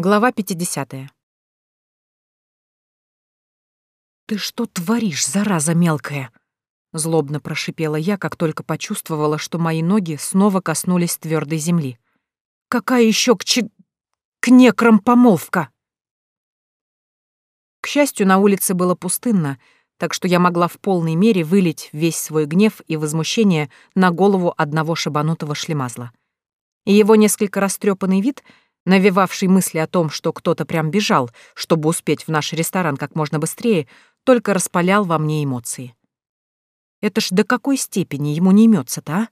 Глава 50. «Ты что творишь, зараза мелкая?» Злобно прошипела я, как только почувствовала, что мои ноги снова коснулись твердой земли. «Какая еще к чи... к некрам помолвка?» К счастью, на улице было пустынно, так что я могла в полной мере вылить весь свой гнев и возмущение на голову одного шибанутого шлемазла. И его несколько растрепанный вид — навевавший мысли о том, что кто-то прям бежал, чтобы успеть в наш ресторан как можно быстрее, только распалял во мне эмоции. Это ж до какой степени ему не имется-то, а?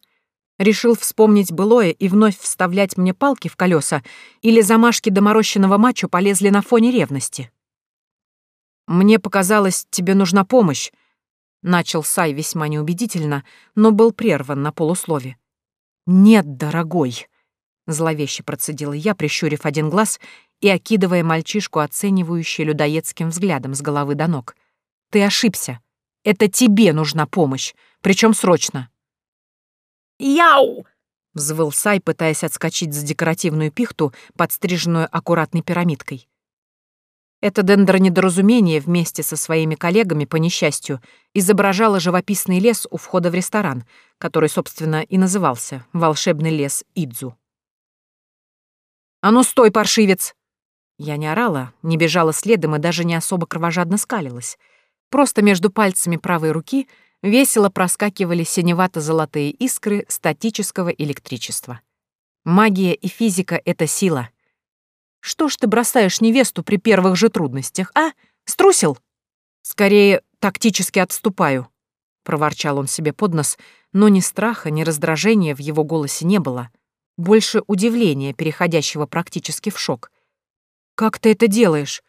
Решил вспомнить былое и вновь вставлять мне палки в колеса, или замашки доморощенного мачо полезли на фоне ревности? «Мне показалось, тебе нужна помощь», — начал Сай весьма неубедительно, но был прерван на полуслове. «Нет, дорогой», Зловеще процедила я, прищурив один глаз и окидывая мальчишку оценивающий людоедским взглядом с головы до ног. «Ты ошибся. Это тебе нужна помощь, причем срочно». «Яу!» — взвыл Сай, пытаясь отскочить за декоративную пихту, подстриженную аккуратной пирамидкой. Это дендронедоразумение вместе со своими коллегами, по несчастью, изображало живописный лес у входа в ресторан, который, собственно, и назывался «Волшебный лес Идзу». «А ну стой, паршивец!» Я не орала, не бежала следом и даже не особо кровожадно скалилась. Просто между пальцами правой руки весело проскакивали синевато-золотые искры статического электричества. Магия и физика — это сила. Что ж ты бросаешь невесту при первых же трудностях, а? Струсил? Скорее, тактически отступаю, — проворчал он себе под нос, но ни страха, ни раздражения в его голосе не было — больше удивления, переходящего практически в шок. «Как ты это делаешь?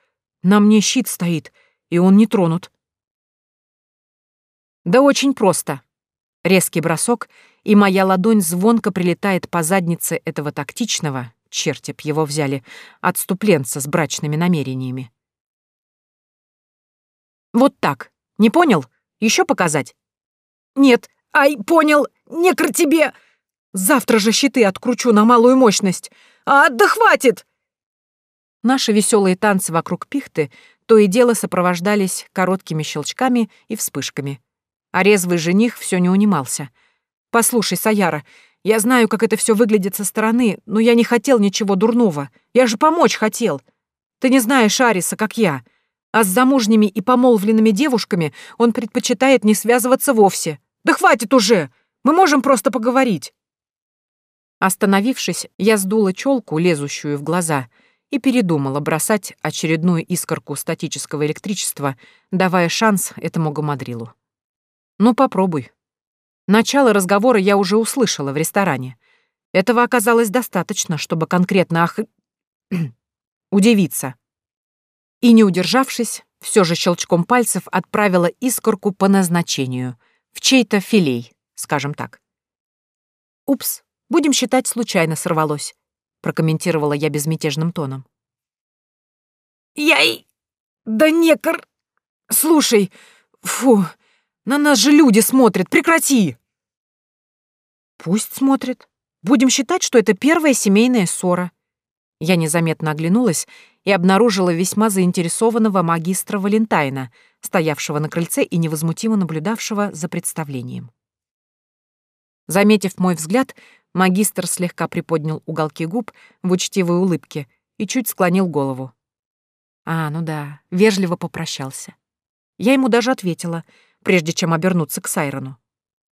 На мне щит стоит, и он не тронут». «Да очень просто». Резкий бросок, и моя ладонь звонко прилетает по заднице этого тактичного, черти б его взяли, отступленца с брачными намерениями. «Вот так. Не понял? Еще показать?» «Нет. Ай, понял. Некр тебе!» Завтра же щиты откручу на малую мощность. А, да хватит!» Наши веселые танцы вокруг пихты то и дело сопровождались короткими щелчками и вспышками. А резвый жених все не унимался. «Послушай, Саяра, я знаю, как это все выглядит со стороны, но я не хотел ничего дурного. Я же помочь хотел. Ты не знаешь Ариса, как я. А с замужними и помолвленными девушками он предпочитает не связываться вовсе. Да хватит уже! Мы можем просто поговорить». Остановившись, я сдула челку, лезущую в глаза, и передумала бросать очередную искорку статического электричества, давая шанс этому гамадрилу. «Ну, попробуй». Начало разговора я уже услышала в ресторане. Этого оказалось достаточно, чтобы конкретно ох... удивиться. И, не удержавшись, все же щелчком пальцев отправила искорку по назначению, в чей-то филей, скажем так. Упс, Будем считать, случайно сорвалось», — прокомментировала я безмятежным тоном. «Яй! Да некор! Слушай, фу, на нас же люди смотрят, прекрати!» «Пусть смотрят. Будем считать, что это первая семейная ссора». Я незаметно оглянулась и обнаружила весьма заинтересованного магистра Валентайна, стоявшего на крыльце и невозмутимо наблюдавшего за представлением. Заметив мой взгляд, Магистр слегка приподнял уголки губ в учтивой улыбке и чуть склонил голову. А, ну да, вежливо попрощался. Я ему даже ответила, прежде чем обернуться к Сайрону.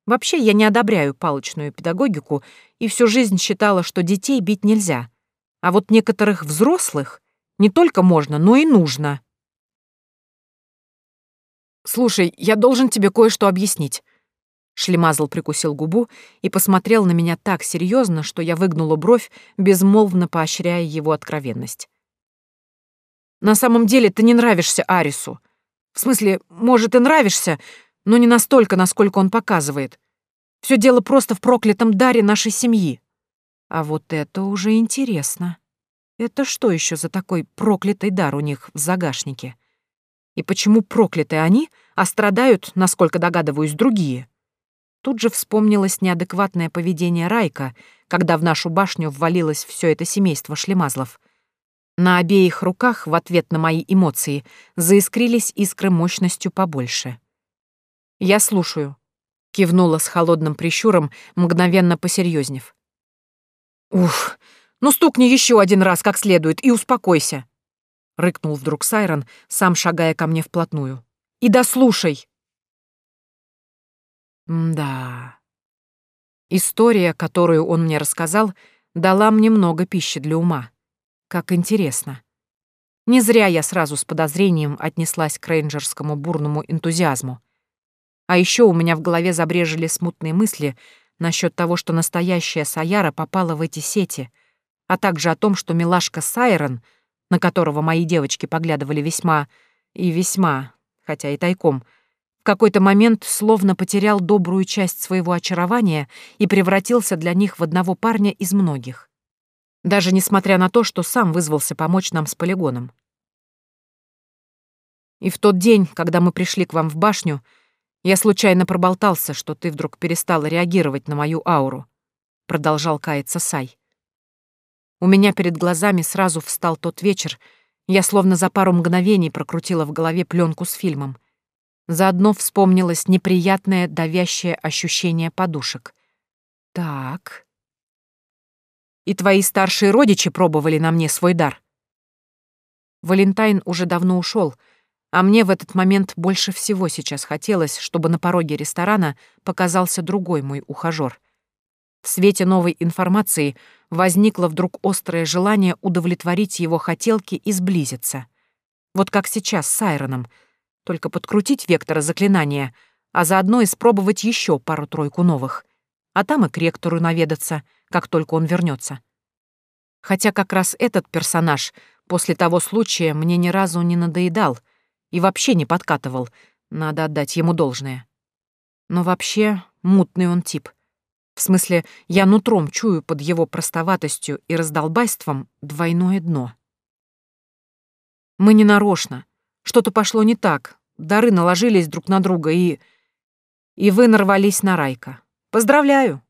Вообще, я не одобряю палочную педагогику и всю жизнь считала, что детей бить нельзя. А вот некоторых взрослых не только можно, но и нужно. «Слушай, я должен тебе кое-что объяснить», Шлемазл прикусил губу и посмотрел на меня так серьезно, что я выгнула бровь, безмолвно поощряя его откровенность. «На самом деле ты не нравишься Арису. В смысле, может, и нравишься, но не настолько, насколько он показывает. Все дело просто в проклятом даре нашей семьи. А вот это уже интересно. Это что еще за такой проклятый дар у них в загашнике? И почему проклятые они, а страдают, насколько догадываюсь, другие?» Тут же вспомнилось неадекватное поведение Райка, когда в нашу башню ввалилось все это семейство шлемазлов. На обеих руках в ответ на мои эмоции заискрились искры мощностью побольше. «Я слушаю», — кивнула с холодным прищуром, мгновенно посерьезнев. «Уф, ну стукни еще один раз как следует и успокойся», — рыкнул вдруг Сайрон, сам шагая ко мне вплотную. «И дослушай!» Да. История, которую он мне рассказал, дала мне много пищи для ума. Как интересно. Не зря я сразу с подозрением отнеслась к рейнджерскому бурному энтузиазму. А еще у меня в голове забрежили смутные мысли насчет того, что настоящая Саяра попала в эти сети, а также о том, что милашка Сайрон, на которого мои девочки поглядывали весьма и весьма, хотя и тайком, какой-то момент словно потерял добрую часть своего очарования и превратился для них в одного парня из многих даже несмотря на то, что сам вызвался помочь нам с полигоном. И в тот день, когда мы пришли к вам в башню, я случайно проболтался, что ты вдруг перестала реагировать на мою ауру, продолжал каяться Сай. У меня перед глазами сразу встал тот вечер, я словно за пару мгновений прокрутила в голове пленку с фильмом. Заодно вспомнилось неприятное давящее ощущение подушек. Так, и твои старшие родичи пробовали на мне свой дар. Валентайн уже давно ушел, а мне в этот момент больше всего сейчас хотелось, чтобы на пороге ресторана показался другой мой ухажёр. В свете новой информации возникло вдруг острое желание удовлетворить его хотелки и сблизиться. Вот как сейчас с Айроном. Только подкрутить вектора заклинания, а заодно испробовать еще пару-тройку новых. А там и к ректору наведаться — как только он вернется. Хотя как раз этот персонаж после того случая мне ни разу не надоедал и вообще не подкатывал, надо отдать ему должное. Но вообще мутный он тип. В смысле, я нутром чую под его простоватостью и раздолбайством двойное дно. Мы не нарочно. Что-то пошло не так. Дары наложились друг на друга и... И вы нарвались на Райка. Поздравляю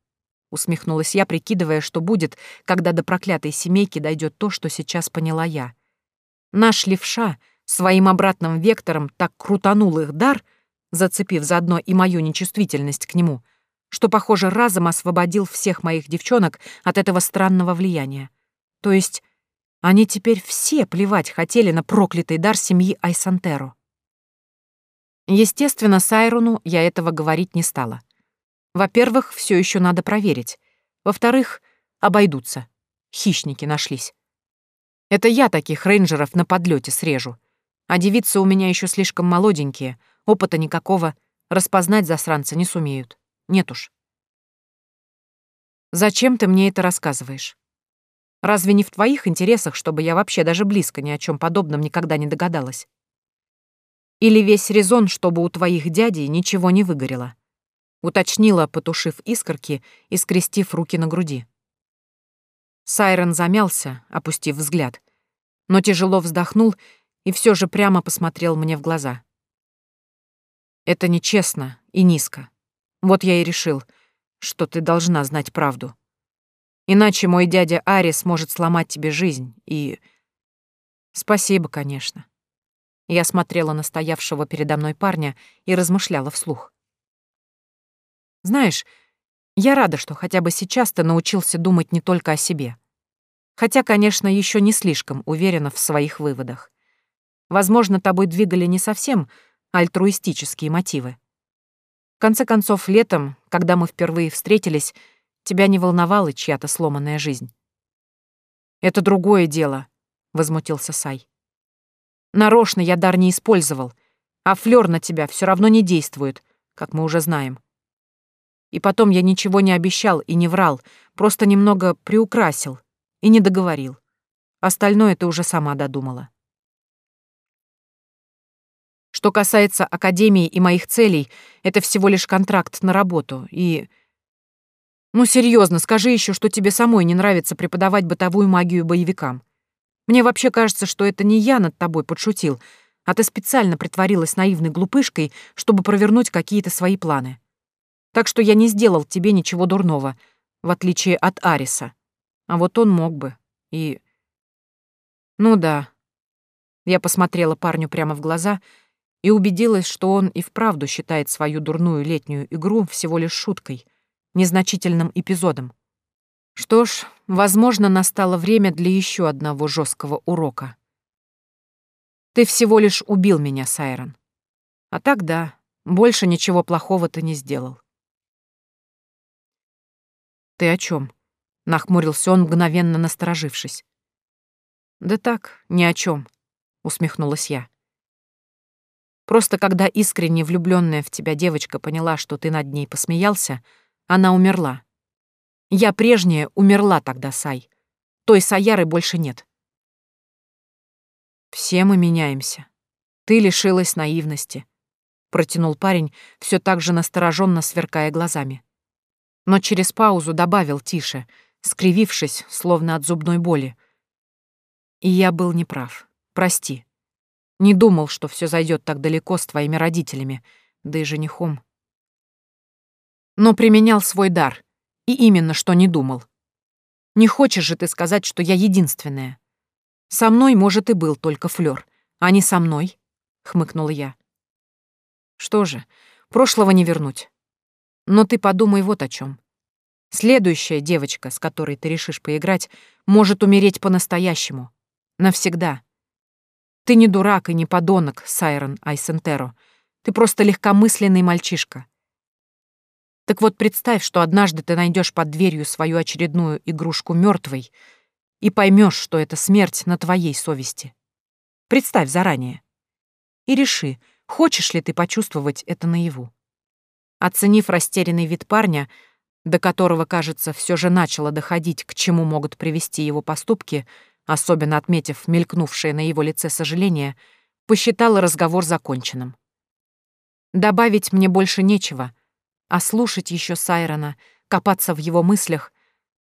усмехнулась я, прикидывая, что будет, когда до проклятой семейки дойдет то, что сейчас поняла я. Наш левша своим обратным вектором так крутанул их дар, зацепив заодно и мою нечувствительность к нему, что, похоже, разом освободил всех моих девчонок от этого странного влияния. То есть они теперь все плевать хотели на проклятый дар семьи Айсантеро. Естественно, Сайрону я этого говорить не стала. Во-первых, все еще надо проверить. Во-вторых, обойдутся. Хищники нашлись. Это я таких рейнджеров на подлете срежу. А девицы у меня еще слишком молоденькие, опыта никакого, распознать засранца не сумеют. Нет уж. Зачем ты мне это рассказываешь? Разве не в твоих интересах, чтобы я вообще даже близко ни о чем подобном никогда не догадалась? Или весь резон, чтобы у твоих дядей ничего не выгорело? уточнила, потушив искорки и скрестив руки на груди. Сайрон замялся, опустив взгляд, но тяжело вздохнул и все же прямо посмотрел мне в глаза. «Это нечестно и низко. Вот я и решил, что ты должна знать правду. Иначе мой дядя Ари сможет сломать тебе жизнь, и... Спасибо, конечно». Я смотрела на стоявшего передо мной парня и размышляла вслух. Знаешь, я рада, что хотя бы сейчас ты научился думать не только о себе. Хотя, конечно, еще не слишком уверена в своих выводах. Возможно, тобой двигали не совсем альтруистические мотивы. В конце концов, летом, когда мы впервые встретились, тебя не волновала чья-то сломанная жизнь. «Это другое дело», — возмутился Сай. «Нарочно я дар не использовал, а флёр на тебя все равно не действует, как мы уже знаем. И потом я ничего не обещал и не врал, просто немного приукрасил и не договорил. Остальное ты уже сама додумала. Что касается Академии и моих целей, это всего лишь контракт на работу, и... Ну, серьезно, скажи еще, что тебе самой не нравится преподавать бытовую магию боевикам. Мне вообще кажется, что это не я над тобой подшутил, а ты специально притворилась наивной глупышкой, чтобы провернуть какие-то свои планы. Так что я не сделал тебе ничего дурного, в отличие от Ариса. А вот он мог бы. И... Ну да. Я посмотрела парню прямо в глаза и убедилась, что он и вправду считает свою дурную летнюю игру всего лишь шуткой, незначительным эпизодом. Что ж, возможно, настало время для еще одного жесткого урока. Ты всего лишь убил меня, Сайрон. А так да, больше ничего плохого ты не сделал. Ты о чем? Нахмурился он, мгновенно насторожившись. Да так, ни о чем, усмехнулась я. Просто когда искренне влюбленная в тебя девочка поняла, что ты над ней посмеялся, она умерла. Я прежняя умерла тогда, Сай. Той Саяры больше нет. Все мы меняемся. Ты лишилась наивности, протянул парень, все так же настороженно сверкая глазами. Но через паузу добавил тише, скривившись, словно от зубной боли. И я был неправ. Прости. Не думал, что все зайдет так далеко с твоими родителями, да и женихом. Но применял свой дар. И именно что не думал. Не хочешь же ты сказать, что я единственная? Со мной, может, и был только флёр, а не со мной, хмыкнула я. Что же, прошлого не вернуть. Но ты подумай вот о чем. Следующая девочка, с которой ты решишь поиграть, может умереть по-настоящему. Навсегда. Ты не дурак и не подонок, Сайрон Айсентеро. Ты просто легкомысленный мальчишка. Так вот представь, что однажды ты найдешь под дверью свою очередную игрушку мертвой и поймешь, что это смерть на твоей совести. Представь заранее. И реши, хочешь ли ты почувствовать это наяву. Оценив растерянный вид парня, до которого, кажется, все же начало доходить, к чему могут привести его поступки, особенно отметив мелькнувшее на его лице сожаление, посчитала разговор законченным. Добавить мне больше нечего, а слушать еще Сайрона, копаться в его мыслях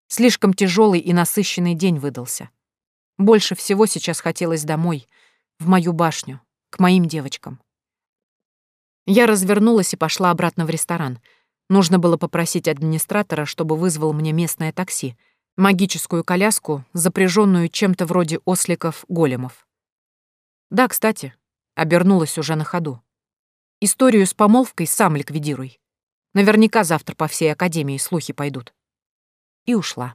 Слишком тяжелый и насыщенный день выдался. Больше всего сейчас хотелось домой, в мою башню, к моим девочкам. Я развернулась и пошла обратно в ресторан. Нужно было попросить администратора, чтобы вызвал мне местное такси, магическую коляску, запряженную чем-то вроде осликов-големов. Да, кстати, обернулась уже на ходу. Историю с помолвкой сам ликвидируй. Наверняка завтра по всей академии слухи пойдут и ушла.